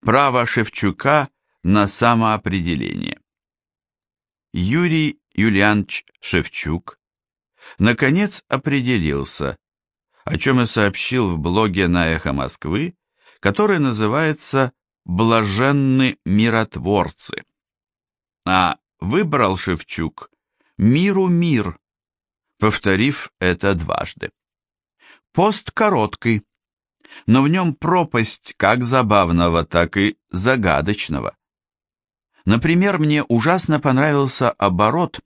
Право Шевчука на самоопределение. Юрий Юлианович Шевчук наконец определился, о чем и сообщил в блоге на «Эхо Москвы», который называется «Блаженны миротворцы». А выбрал Шевчук «Миру мир», повторив это дважды. Пост короткий, но в нем пропасть как забавного, так и загадочного. Например, мне ужасно понравился оборот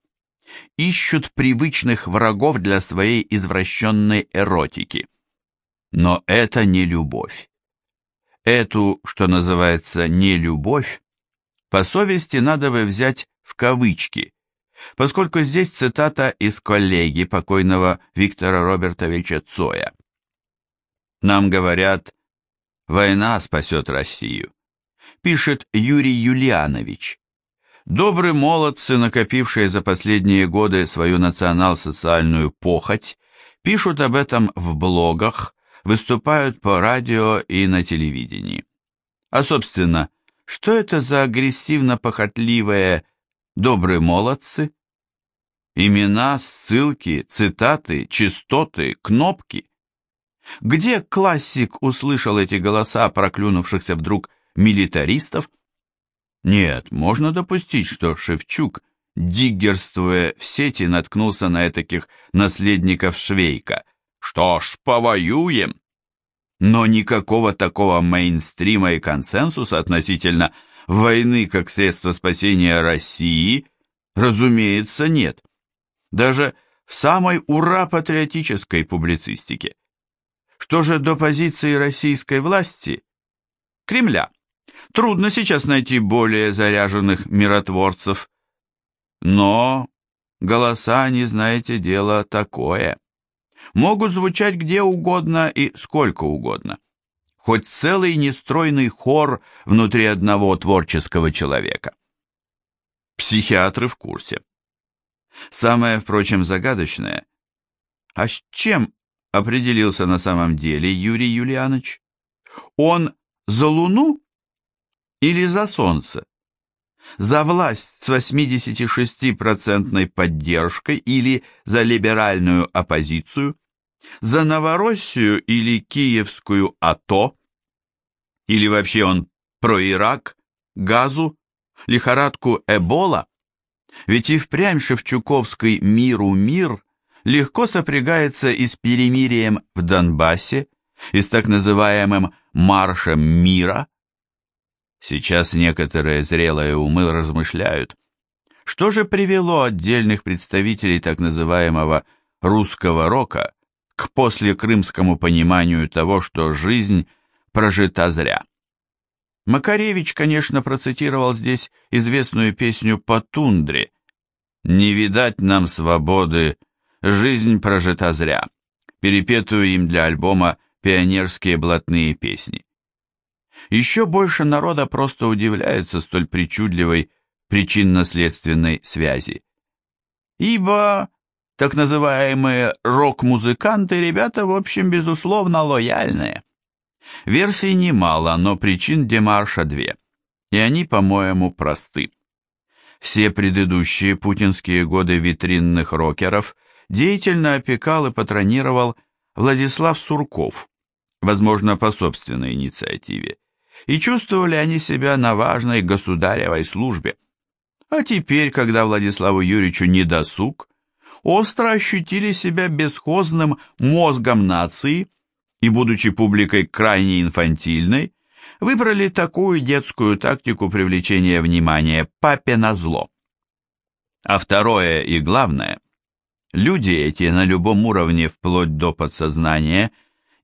«Ищут привычных врагов для своей извращенной эротики». Но это не любовь. Эту, что называется, не любовь, по совести надо бы взять в кавычки, поскольку здесь цитата из коллеги покойного Виктора Робертовича Цоя. Нам говорят, война спасет Россию, пишет Юрий Юлианович. Добрые молодцы, накопившие за последние годы свою национал-социальную похоть, пишут об этом в блогах, выступают по радио и на телевидении. А, собственно, что это за агрессивно-похотливые добрые молодцы? Имена, ссылки, цитаты, частоты, кнопки. Где классик услышал эти голоса проклюнувшихся вдруг милитаристов? Нет, можно допустить, что Шевчук, диггерствуя в сети, наткнулся на этих наследников Швейка. Что ж, повоюем. Но никакого такого мейнстрима и консенсуса относительно войны как средства спасения России, разумеется, нет. Даже в самой ура-патриотической публицистике. Что же до позиции российской власти? Кремля. Трудно сейчас найти более заряженных миротворцев. Но голоса, не знаете, дело такое могут звучать где угодно и сколько угодно. Хоть целый нестройный хор внутри одного творческого человека. Психиатры в курсе. Самое, впрочем, загадочное, а с чем определился на самом деле Юрий Юлианович? Он за Луну или за Солнце? За власть с 86% поддержкой или за либеральную оппозицию? За Новороссию или Киевскую АТО? Или вообще он про Ирак, газу, лихорадку Эбола? Ведь и впрямь Шевчуковский «Миру мир» легко сопрягается и с перемирием в Донбассе, и с так называемым «маршем мира». Сейчас некоторые зрелые умы размышляют, что же привело отдельных представителей так называемого русского рока к послекрымскому пониманию того, что жизнь прожита зря. Макаревич, конечно, процитировал здесь известную песню по тундре «Не видать нам свободы, жизнь прожита зря», перепетую им для альбома «Пионерские блатные песни». Еще больше народа просто удивляется столь причудливой причинно-следственной связи. Ибо так называемые рок-музыканты ребята, в общем, безусловно, лояльные. Версий немало, но причин демарша две, и они, по-моему, просты. Все предыдущие путинские годы витринных рокеров деятельно опекал и патронировал Владислав Сурков, возможно, по собственной инициативе, и чувствовали они себя на важной государевой службе. А теперь, когда Владиславу Юрьевичу не досуг, остро ощутили себя бесхозным мозгом нации и, будучи публикой крайне инфантильной, выбрали такую детскую тактику привлечения внимания папе на зло. А второе и главное, люди эти на любом уровне вплоть до подсознания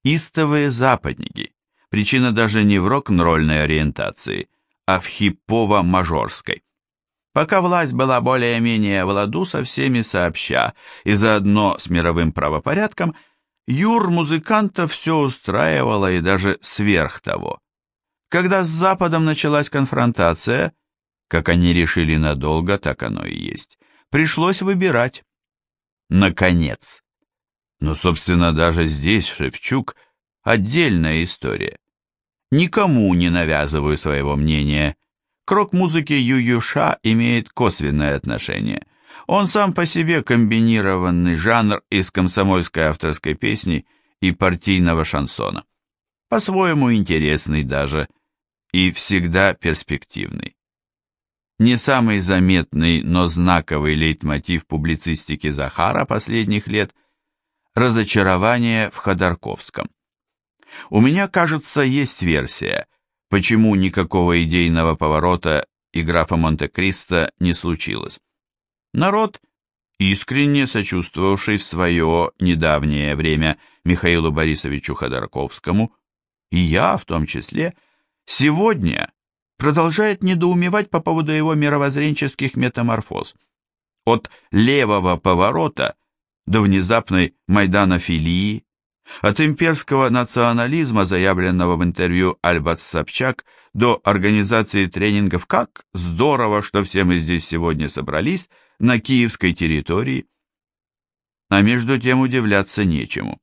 истовые западники, причина даже не в рок-н-ролльной ориентации, а в хипово-мажорской. Пока власть была более-менее в ладу со всеми сообща и заодно с мировым правопорядком, юр музыкантов все устраивало и даже сверх того. Когда с Западом началась конфронтация, как они решили надолго, так оно и есть, пришлось выбирать. Наконец. Но, собственно, даже здесь Шевчук – отдельная история. никому не навязываю своего мнения. К рок-музыке Ю-Юша имеет косвенное отношение. Он сам по себе комбинированный жанр из комсомольской авторской песни и партийного шансона. По-своему интересный даже и всегда перспективный. Не самый заметный, но знаковый лейтмотив публицистики Захара последних лет – разочарование в Ходорковском. У меня, кажется, есть версия, почему никакого идейного поворота и графа Монте-Кристо не случилось. Народ, искренне сочувствовавший в свое недавнее время Михаилу Борисовичу Ходорковскому, и я в том числе, сегодня продолжает недоумевать по поводу его мировоззренческих метаморфоз. От левого поворота до внезапной майданофилии, от имперского национализма, заявленного в интервью Альбат Собчак, до организации тренингов «Как здорово, что все мы здесь сегодня собрались» на киевской территории. А между тем удивляться нечему.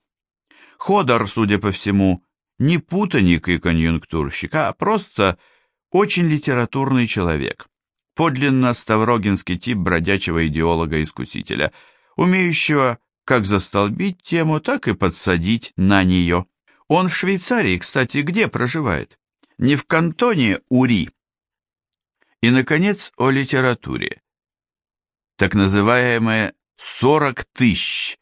Ходор, судя по всему, не путаник и конъюнктурщик, а просто очень литературный человек, подлинно ставрогинский тип бродячего идеолога-искусителя, умеющего как застолбить тему, так и подсадить на нее. Он в Швейцарии, кстати, где проживает? Не в кантоне Ури. И, наконец, о литературе. Так называемые «сорок тысяч».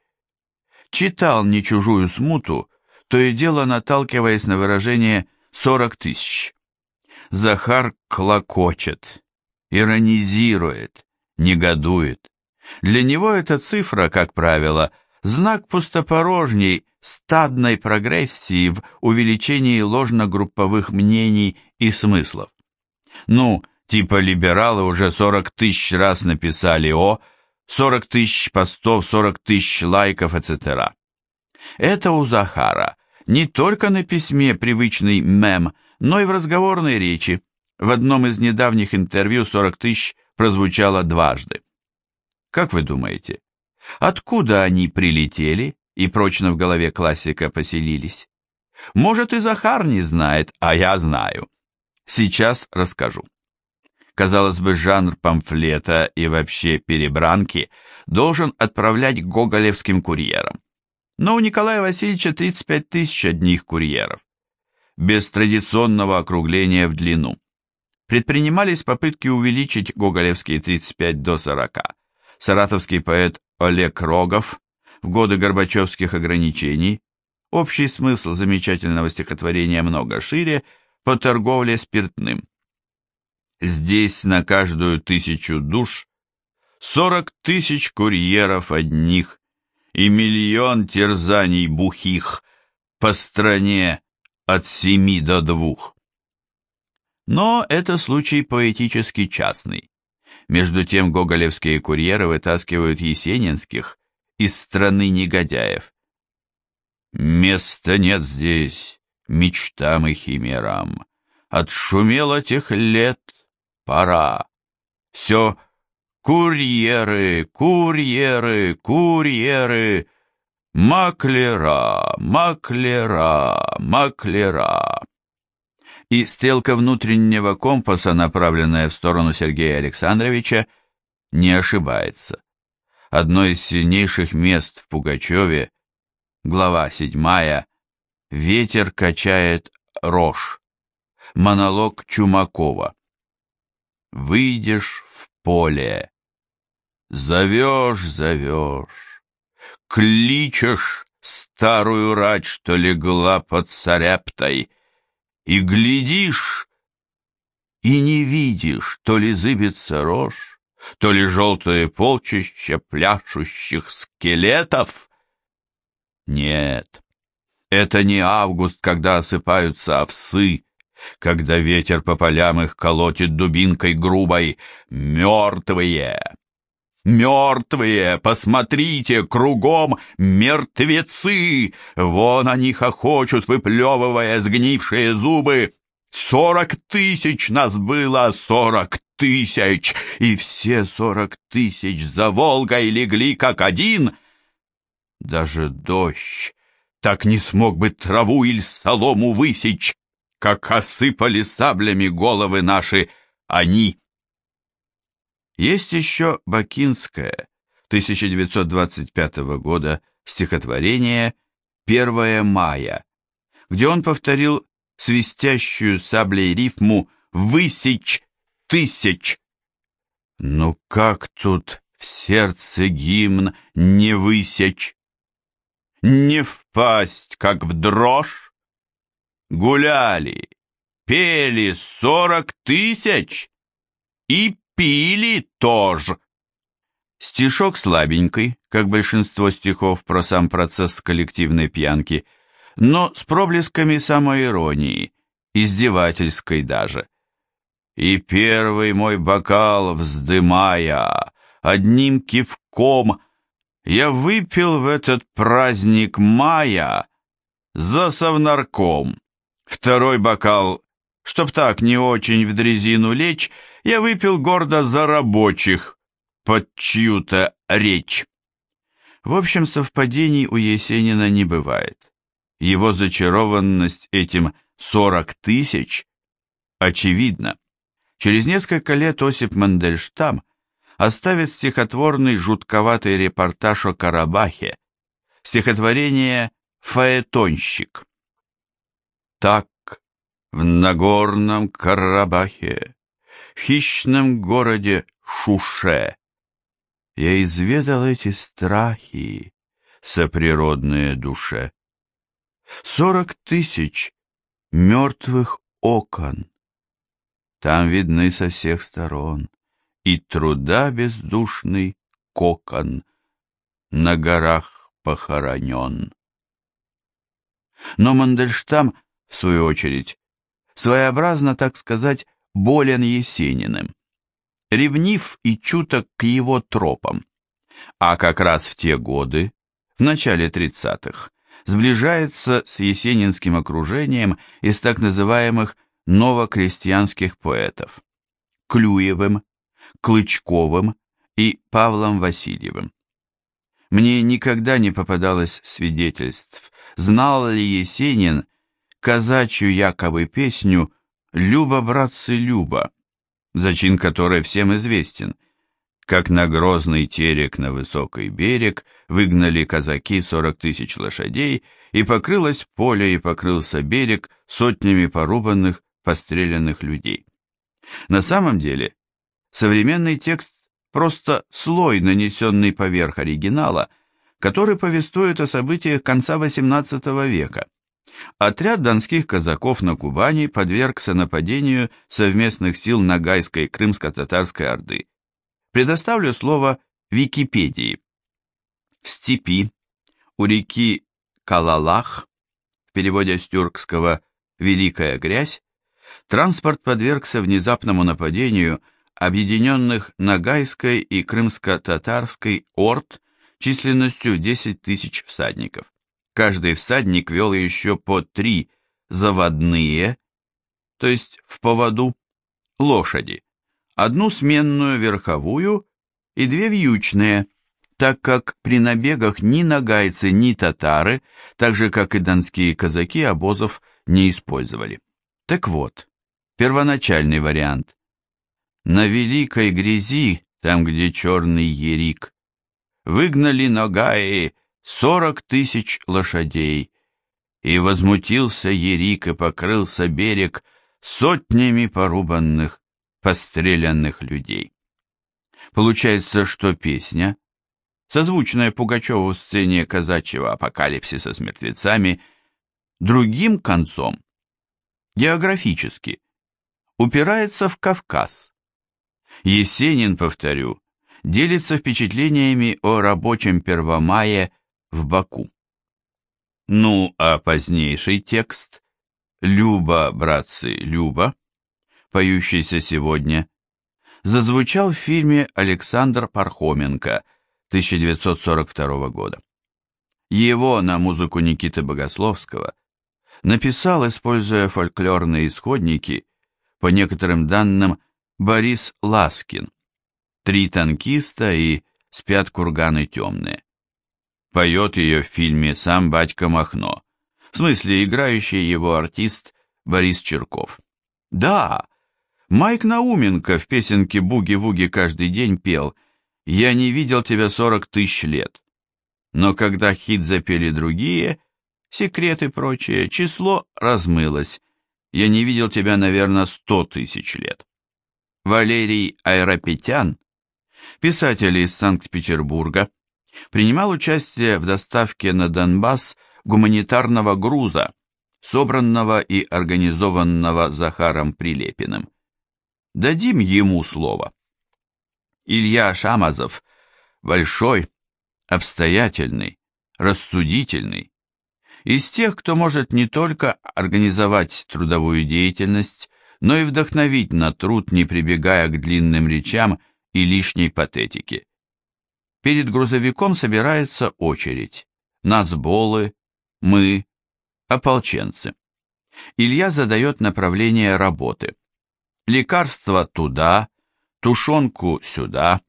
Читал не чужую смуту, то и дело наталкиваясь на выражение «сорок тысяч». Захар клокочет, иронизирует, негодует. Для него эта цифра, как правило, знак пустопорожней, стадной прогрессии в увеличении ложногрупповых мнений и смыслов. Ну, типа либералы уже 40 тысяч раз написали о, 40 тысяч постов, 40 тысяч лайков, etc. Это у Захара не только на письме привычный мем, но и в разговорной речи. В одном из недавних интервью 40 тысяч прозвучало дважды. Как вы думаете, откуда они прилетели и прочно в голове классика поселились? Может и Захар не знает, а я знаю. Сейчас расскажу. Казалось бы, жанр памфлета и вообще перебранки должен отправлять гоголевским курьерам. Но у Николая Васильевича 35 тысяч одних курьеров. Без традиционного округления в длину. Предпринимались попытки увеличить гоголевские 35 до 40. Саратовский поэт Олег Рогов в годы Горбачевских ограничений, общий смысл замечательного стихотворения много шире, по торговле спиртным. Здесь на каждую тысячу душ сорок тысяч курьеров одних и миллион терзаний бухих по стране от семи до двух. Но это случай поэтически частный. Между тем гоголевские курьеры вытаскивают есенинских из страны негодяев. Места нет здесь мечтам и химерам. Отшумело тех лет пора. Все курьеры, курьеры, курьеры, маклера, маклера, маклера. И стрелка внутреннего компаса, направленная в сторону Сергея Александровича, не ошибается. Одно из сильнейших мест в Пугачеве, глава седьмая, «Ветер качает рожь», монолог Чумакова. «Выйдешь в поле, зовешь, зовешь, кличешь старую рать, что легла под царяптой, и глядишь, и не видишь, то ли зыбится рожь, то ли желтое полчище пляшущих скелетов. Нет, это не август, когда осыпаются овсы, когда ветер по полям их колотит дубинкой грубой. Мертвые! Мертвые! Посмотрите, кругом мертвецы! Вон они хохочут, выплевывая сгнившие зубы. Сорок тысяч нас было, сорок тысяч, и все сорок тысяч за Волгой легли как один. Даже дождь так не смог бы траву или солому высечь. как осыпали саблями головы наши они. Есть еще Бакинское, 1925 года, стихотворение «1 мая», где он повторил свистящую саблей рифму «высечь тысяч». Ну как тут в сердце гимн не высечь? Не впасть, как в дрожь? Гуляли, пели сорок тысяч и пили тоже. Стишок слабенький, как большинство стихов про сам процесс коллективной пьянки, но с проблесками самоиронии, издевательской даже. И первый мой бокал вздымая, одним кивком я выпил в этот праздник мая за совнарком. Второй бокал, чтоб так не очень в дрезину лечь, я выпил гордо за рабочих под чью-то речь. В общем, совпадений у Есенина не бывает. Его зачарованность этим сорок тысяч очевидна. Через несколько лет Осип Мандельштам оставит стихотворный жутковатый репортаж о Карабахе, стихотворение «Фаэтонщик». Так в Нагорном Карабахе в хищном городе Шуше. Я изведал эти страхи, соприродные душе. Сорок тысяч мертвых окон. Там видны со всех сторон и труда бездушный кокон на горах похоронен. Но Мандельштам, в свою очередь, своеобразно, так сказать, болен Есениным, ревнив и чуток к его тропам, а как раз в те годы, в начале тридцатых, сближается с есенинским окружением из так называемых новокрестьянских поэтов Клюевым, Клычковым и Павлом Васильевым. Мне никогда не попадалось свидетельств, знал ли Есенин казачью якобы песню «Люба, братцы, Люба», зачин которой всем известен, как на грозный терек на высокий берег выгнали казаки сорок тысяч лошадей, и покрылось поле, и покрылся берег сотнями порубанных, постреленных людей. На самом деле, современный текст просто слой, нанесенный поверх оригинала, который повествует о событиях конца XVIII века, Отряд донских казаков на Кубани подвергся нападению совместных сил Ногайской крымско-татарской орды. Предоставлю слово Википедии. В степи у реки Калалах, в переводе с тюркского «Великая грязь», транспорт подвергся внезапному нападению объединенных Ногайской и крымско-татарской орд численностью 10 тысяч всадников. Каждый всадник вел еще по три заводные, то есть в поводу, лошади, одну сменную верховую и две вьючные, так как при набегах ни нагайцы, ни татары, так же как и донские казаки, обозов не использовали. Так вот, первоначальный вариант. На великой грязи, там, где черный ерик, выгнали Ногаи сорок тысяч лошадей, и возмутился Ерик и покрылся берег сотнями порубанных, постреленных людей. Получается, что песня, созвучная Пугачеву в сцене казачьего апокалипсиса с мертвецами, другим концом, географически, упирается в Кавказ. Есенин, повторю, делится впечатлениями о рабочем Первомае в Баку. Ну, а позднейший текст «Люба, братцы, Люба», поющийся сегодня, зазвучал в фильме Александр Пархоменко 1942 года. Его на музыку Никиты Богословского написал, используя фольклорные исходники, по некоторым данным, Борис Ласкин, «Три танкиста» и «Спят курганы темные». Поет ее в фильме сам батька Махно, в смысле играющий его артист Борис Черков. Да, Майк Науменко в песенке «Буги-вуги» каждый день пел «Я не видел тебя сорок тысяч лет». Но когда хит запели другие, секреты и прочее, число размылось. Я не видел тебя, наверное, сто тысяч лет. Валерий Айрапетян, писатель из Санкт-Петербурга, принимал участие в доставке на Донбасс гуманитарного груза, собранного и организованного Захаром Прилепиным. Дадим ему слово. Илья Шамазов большой, обстоятельный, рассудительный, из тех, кто может не только организовать трудовую деятельность, но и вдохновить на труд, не прибегая к длинным речам и лишней патетике. Перед грузовиком собирается очередь. Нацболы, мы, ополченцы. Илья задает направление работы. Лекарства туда, тушенку сюда,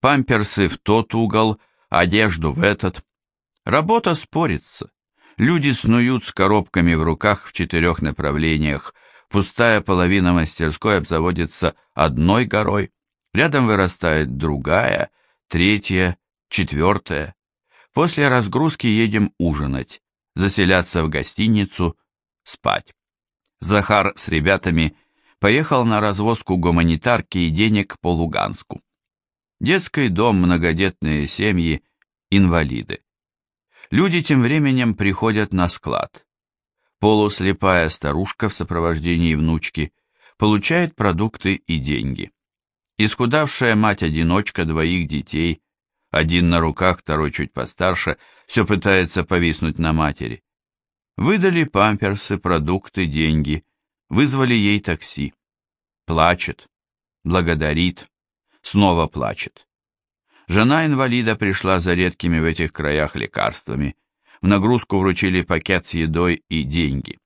памперсы в тот угол, одежду в этот. Работа спорится. Люди снуют с коробками в руках в четырех направлениях. Пустая половина мастерской обзаводится одной горой, рядом вырастает другая, третья, четвертая. После разгрузки едем ужинать заселяться в гостиницу, спать. Захар с ребятами поехал на развозку гуманитарки и денег по Луганску. Детский дом, многодетные семьи, инвалиды. Люди тем временем приходят на склад. Полуслепая старушка в сопровождении внучки получает продукты и деньги. Исхудавшая мать-одиночка двоих детей один на руках, второй чуть постарше, все пытается повиснуть на матери. Выдали памперсы, продукты, деньги, вызвали ей такси. Плачет, благодарит, снова плачет. Жена инвалида пришла за редкими в этих краях лекарствами. В нагрузку вручили пакет с едой и деньги.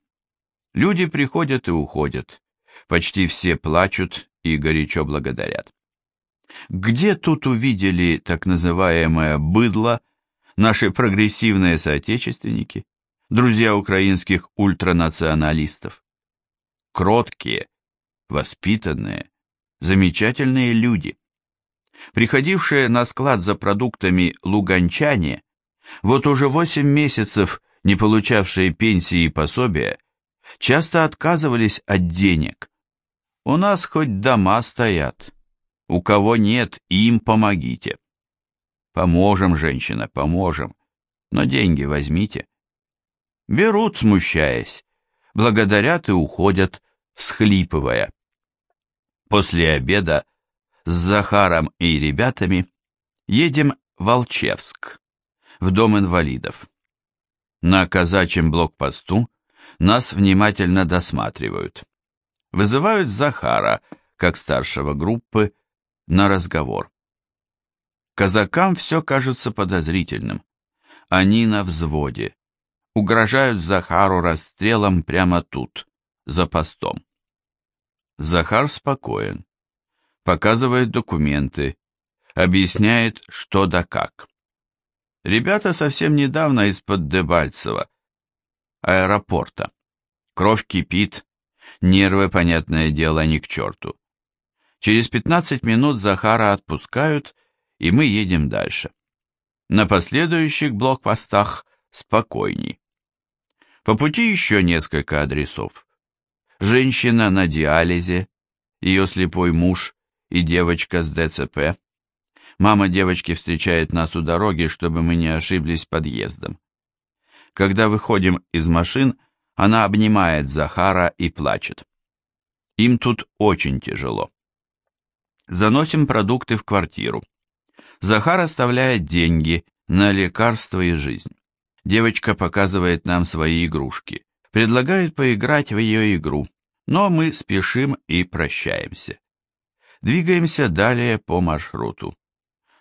Люди приходят и уходят. Почти все плачут и горячо благодарят. Где тут увидели так называемое «быдло» наши прогрессивные соотечественники, друзья украинских ультранационалистов? Кроткие, воспитанные, замечательные люди. Приходившие на склад за продуктами луганчане, вот уже восемь месяцев не получавшие пенсии и пособия, часто отказывались от денег. У нас хоть дома стоят, у кого нет, им помогите. Поможем, женщина, поможем. Но деньги возьмите. Берут, смущаясь. Благодарят и уходят, всхлипывая. После обеда с Захаром и ребятами едем в Алчевск, в дом инвалидов. На казачьем блокпосту нас внимательно досматривают. Вызывают Захара, как старшего группы, на разговор. Казакам все кажется подозрительным. Они на взводе. Угрожают Захару расстрелом прямо тут, за постом. Захар спокоен. Показывает документы. Объясняет, что да как. Ребята совсем недавно из-под Дебальцева, аэропорта. Кровь кипит, нервы, понятное дело, ни к черту. Через 15 минут Захара отпускают, и мы едем дальше. На последующих блокпостах спокойней. По пути еще несколько адресов. Женщина на диализе, ее слепой муж и девочка с ДЦП. Мама девочки встречает нас у дороги, чтобы мы не ошиблись подъездом. Когда выходим из машин, она обнимает Захара и плачет. Им тут очень тяжело. Заносим продукты в квартиру. Захар оставляет деньги на лекарства и жизнь. Девочка показывает нам свои игрушки, предлагает поиграть в ее игру, но мы спешим и прощаемся. Двигаемся далее по маршруту.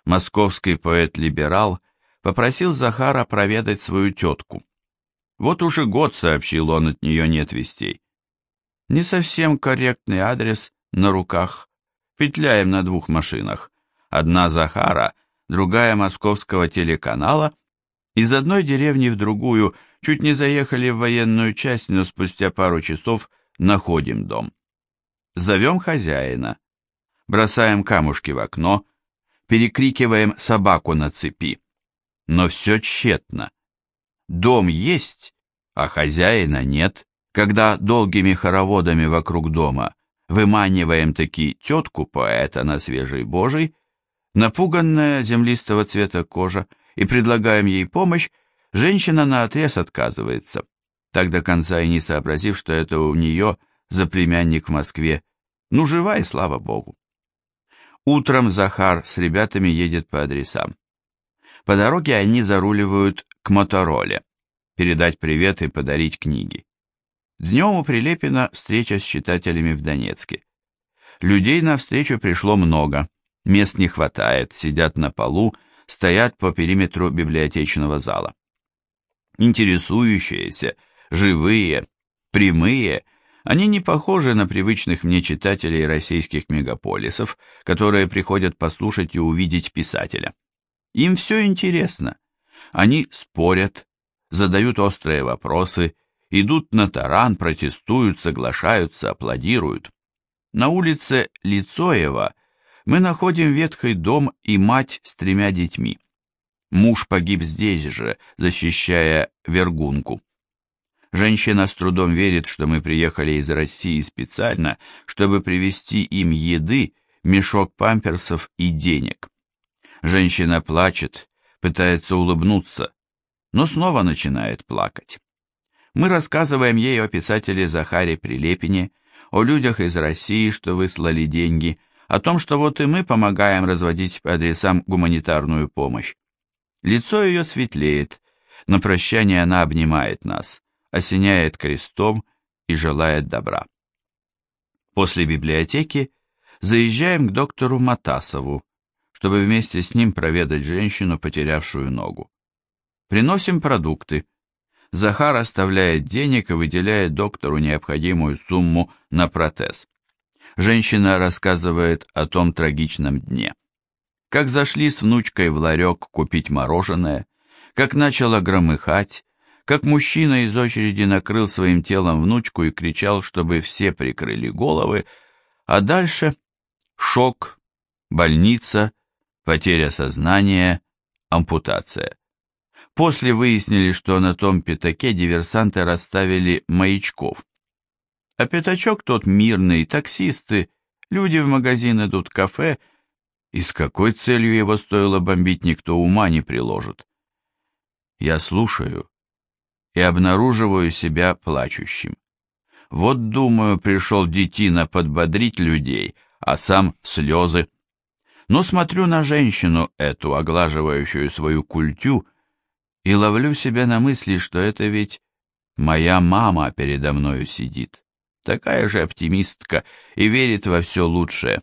Московский поэт-либерал попросил Захара проведать свою тетку. Вот уже год, сообщил он, от нее нет вестей. Не совсем корректный адрес на руках, петляем на двух машинах. Одна Захара, другая московского телеканала. Из одной деревни в другую Чуть не заехали в военную часть, но спустя пару часов находим дом. Зовем хозяина, бросаем камушки в окно, перекрикиваем собаку на цепи. Но все тщетно. Дом есть, а хозяина нет. Когда долгими хороводами вокруг дома выманиваем таки тетку поэта на свежей божий, напуганная землистого цвета кожа, и предлагаем ей помощь, женщина наотрез отказывается, так до конца и не сообразив, что это у нее за племянник в Москве. Ну, жива и слава богу. Утром Захар с ребятами едет по адресам. По дороге они заруливают к Мотороле, передать привет и подарить книги. Днем у Прилепина встреча с читателями в Донецке. Людей на встречу пришло много, мест не хватает, сидят на полу, стоят по периметру библиотечного зала. Интересующиеся, живые, прямые, они не похожи на привычных мне читателей российских мегаполисов, которые приходят послушать и увидеть писателя. Им все интересно. Они спорят, задают острые вопросы, идут на таран, протестуют, соглашаются, аплодируют. На улице Лицоева мы находим ветхий дом и мать с тремя детьми. Муж погиб здесь же, защищая Вергунку. Женщина с трудом верит, что мы приехали из России специально, чтобы привезти им еды, мешок памперсов и денег. Женщина плачет, пытается улыбнуться, но снова начинает плакать. Мы рассказываем ей о писателе Захаре Прилепине, о людях из России, что выслали деньги, о том, что вот и мы помогаем разводить по адресам гуманитарную помощь. Лицо ее светлеет, на прощание она обнимает нас, осеняет крестом и желает добра. После библиотеки заезжаем к доктору Матасову, чтобы вместе с ним проведать женщину, потерявшую ногу. Приносим продукты. Захар оставляет денег и выделяет доктору необходимую сумму на протез. Женщина рассказывает о том трагичном дне. Как зашли с внучкой в ларек купить мороженое, как начало громыхать, как мужчина из очереди накрыл своим телом внучку и кричал, чтобы все прикрыли головы, а дальше шок, больница, потеря сознания, ампутация. После выяснили, что на том пятаке диверсанты расставили маячков. А пятачок тот мирный, таксисты, люди в магазин идут, кафе, и с какой целью его стоило бомбить, никто ума не приложит. Я слушаю и обнаруживаю себя плачущим. Вот, думаю, пришел детина подбодрить людей, а сам слезы но смотрю на женщину эту, оглаживающую свою культю, и ловлю себя на мысли, что это ведь моя мама передо мною сидит, такая же оптимистка и верит во все лучшее.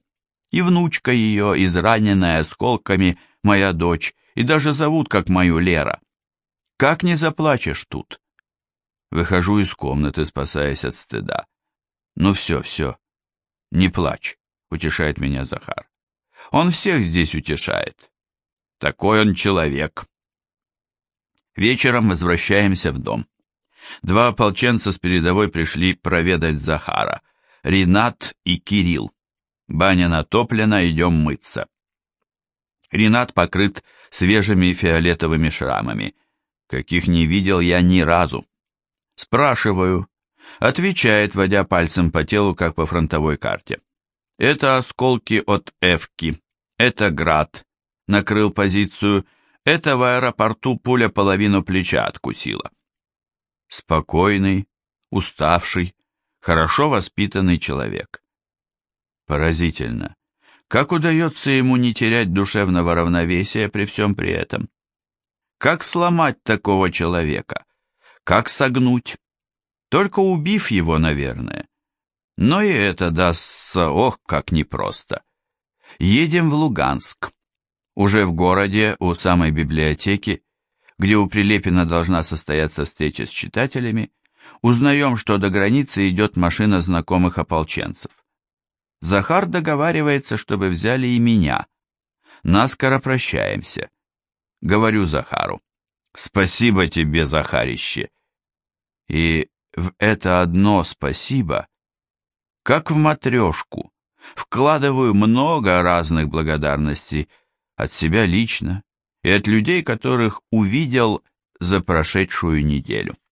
И внучка ее, израненная осколками, моя дочь, и даже зовут как мою Лера. Как не заплачешь тут? Выхожу из комнаты, спасаясь от стыда. Ну все, все, не плачь, утешает меня Захар. Он всех здесь утешает. Такой он человек. Вечером возвращаемся в дом. Два ополченца с передовой пришли проведать Захара. Ренат и Кирилл. Баня натоплена, идем мыться. Ренат покрыт свежими фиолетовыми шрамами, каких не видел я ни разу. Спрашиваю. Отвечает, водя пальцем по телу, как по фронтовой карте. Это осколки от Эвки. Это град. Накрыл позицию. Это в аэропорту пуля половину плеча откусила. Спокойный, уставший, хорошо воспитанный человек. Поразительно. Как удается ему не терять душевного равновесия при всем при этом? Как сломать такого человека? Как согнуть? Только убив его, наверное. Но и это дастся, ох, как непросто. Едем в Луганск. Уже в городе, у самой библиотеки, где у Прилепина должна состояться встреча с читателями, узнаем, что до границы идет машина знакомых ополченцев. Захар договаривается, чтобы взяли и меня. Наскоро прощаемся. Говорю Захару. Спасибо тебе, Захарище. И в это одно спасибо, как в матрешку, вкладываю много разных благодарностей от себя лично и от людей, которых увидел за прошедшую неделю.